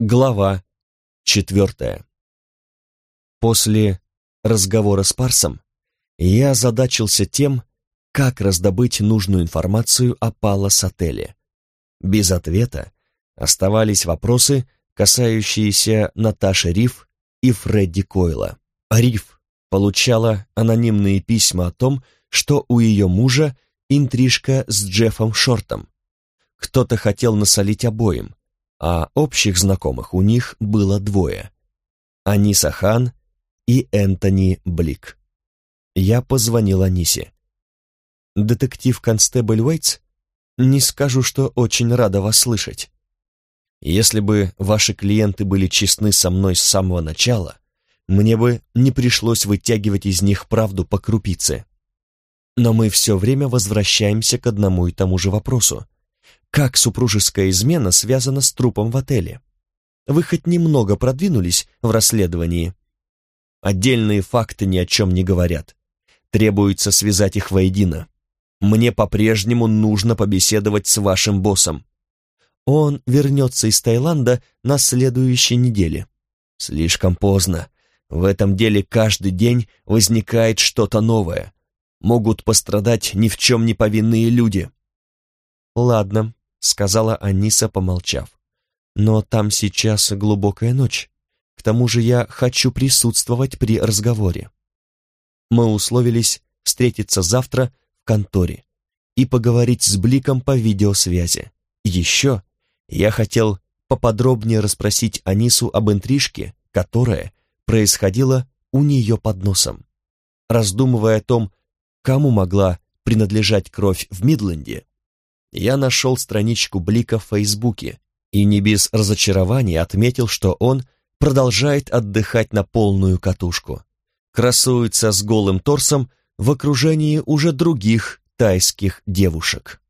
Глава четвертая. После разговора с Парсом я задачился тем, как раздобыть нужную информацию о Палас-отеле. Без ответа оставались вопросы, касающиеся Наташи Риф и Фредди Койла. Риф получала анонимные письма о том, что у ее мужа интрижка с Джеффом Шортом. Кто-то хотел насолить обоим, а общих знакомых у них было двое — Аниса Хан и Энтони Блик. Я позвонил Анисе. «Детектив-констебль Уэйтс? Не скажу, что очень рада вас слышать. Если бы ваши клиенты были честны со мной с самого начала, мне бы не пришлось вытягивать из них правду по крупице. Но мы все время возвращаемся к одному и тому же вопросу. Как супружеская измена связана с трупом в отеле? Вы хоть немного продвинулись в расследовании? Отдельные факты ни о чем не говорят. Требуется связать их воедино. Мне по-прежнему нужно побеседовать с вашим боссом. Он вернется из Таиланда на следующей неделе. Слишком поздно. В этом деле каждый день возникает что-то новое. Могут пострадать ни в чем не повинные люди. Ладно, сказала Аниса, помолчав. «Но там сейчас глубокая ночь. К тому же я хочу присутствовать при разговоре. Мы условились встретиться завтра в конторе и поговорить с Бликом по видеосвязи. Еще я хотел поподробнее расспросить Анису об интрижке, которая происходила у нее под носом. Раздумывая о том, кому могла принадлежать кровь в Мидленде, я нашел страничку Блика в Фейсбуке и не без разочарования отметил, что он продолжает отдыхать на полную катушку. Красуется с голым торсом в окружении уже других тайских девушек.